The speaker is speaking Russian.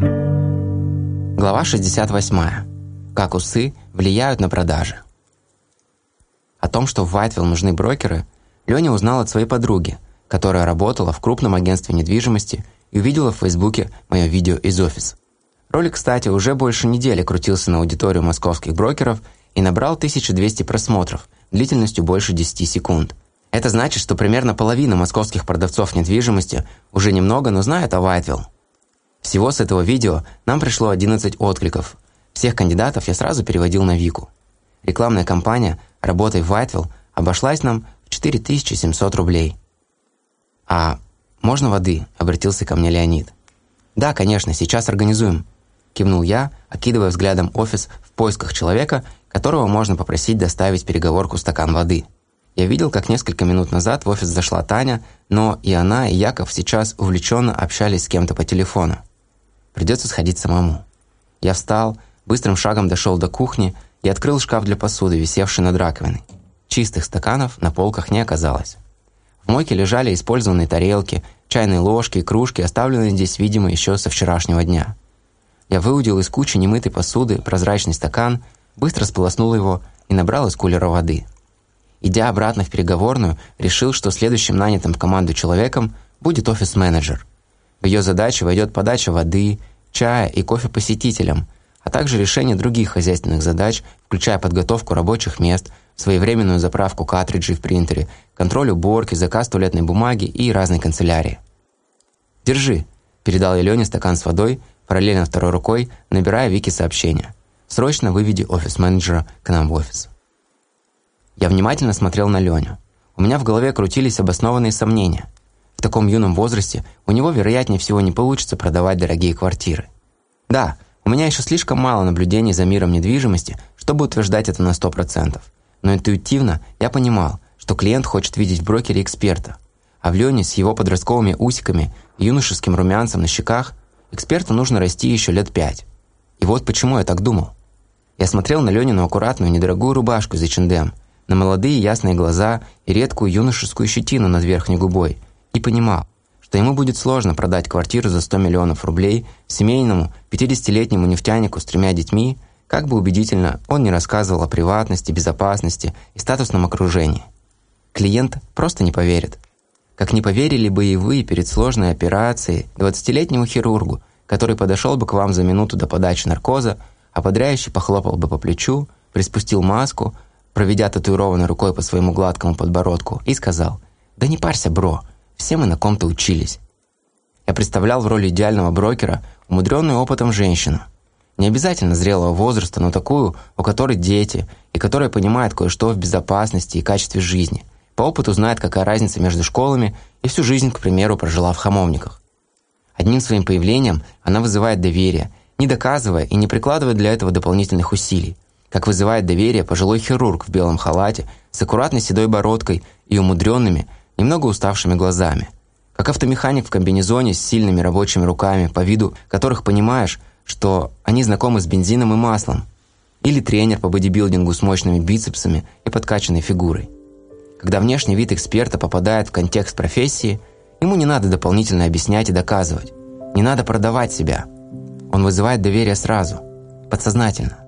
Глава 68. Как усы влияют на продажи. О том, что в Вайтвилл нужны брокеры, Леня узнал от своей подруги, которая работала в крупном агентстве недвижимости и увидела в Фейсбуке мое видео из офиса. Ролик, кстати, уже больше недели крутился на аудиторию московских брокеров и набрал 1200 просмотров длительностью больше 10 секунд. Это значит, что примерно половина московских продавцов недвижимости уже немного, но знает о Вайтвилл. Всего с этого видео нам пришло 11 откликов. Всех кандидатов я сразу переводил на Вику. Рекламная кампания «Работай в Вайтвилл» обошлась нам в 4700 рублей. «А можно воды?» – обратился ко мне Леонид. «Да, конечно, сейчас организуем», – кивнул я, окидывая взглядом офис в поисках человека, которого можно попросить доставить переговорку стакан воды. Я видел, как несколько минут назад в офис зашла Таня, но и она, и Яков сейчас увлеченно общались с кем-то по телефону. Придется сходить самому. Я встал, быстрым шагом дошел до кухни и открыл шкаф для посуды, висевший над раковиной. Чистых стаканов на полках не оказалось. В мойке лежали использованные тарелки, чайные ложки и кружки, оставленные здесь, видимо, еще со вчерашнего дня. Я выудил из кучи немытой посуды прозрачный стакан, быстро сполоснул его и набрал из кулера воды. Идя обратно в переговорную, решил, что следующим нанятым в команду человеком будет офис-менеджер – в ее задачу войдет подача воды, чая и кофе посетителям, а также решение других хозяйственных задач, включая подготовку рабочих мест, своевременную заправку картриджей в принтере, контроль уборки, заказ туалетной бумаги и разной канцелярии. «Держи», – передал Лене стакан с водой, параллельно второй рукой, набирая Вики сообщение. «Срочно выведи офис-менеджера к нам в офис». Я внимательно смотрел на Леню. У меня в голове крутились обоснованные сомнения таком юном возрасте у него, вероятнее всего, не получится продавать дорогие квартиры. Да, у меня еще слишком мало наблюдений за миром недвижимости, чтобы утверждать это на 100%. Но интуитивно я понимал, что клиент хочет видеть в брокере эксперта. А в Лене с его подростковыми усиками и юношеским румянцем на щеках эксперту нужно расти еще лет пять. И вот почему я так думал. Я смотрел на Ленину аккуратную недорогую рубашку из H&M, на молодые ясные глаза и редкую юношескую щетину над верхней губой – и понимал, что ему будет сложно продать квартиру за 100 миллионов рублей семейному 50-летнему нефтянику с тремя детьми, как бы убедительно он не рассказывал о приватности, безопасности и статусном окружении. Клиент просто не поверит. Как не поверили бы и вы перед сложной операцией 20-летнему хирургу, который подошел бы к вам за минуту до подачи наркоза, а подряющий похлопал бы по плечу, приспустил маску, проведя татуированной рукой по своему гладкому подбородку, и сказал «Да не парься, бро, все мы на ком-то учились. Я представлял в роли идеального брокера умудренную опытом женщину. Не обязательно зрелого возраста, но такую, у которой дети, и которая понимает кое-что в безопасности и качестве жизни. По опыту знает, какая разница между школами, и всю жизнь, к примеру, прожила в хамовниках. Одним своим появлением она вызывает доверие, не доказывая и не прикладывая для этого дополнительных усилий, как вызывает доверие пожилой хирург в белом халате с аккуратной седой бородкой и умудренными, немного уставшими глазами. Как автомеханик в комбинезоне с сильными рабочими руками, по виду которых понимаешь, что они знакомы с бензином и маслом. Или тренер по бодибилдингу с мощными бицепсами и подкачанной фигурой. Когда внешний вид эксперта попадает в контекст профессии, ему не надо дополнительно объяснять и доказывать. Не надо продавать себя. Он вызывает доверие сразу, подсознательно.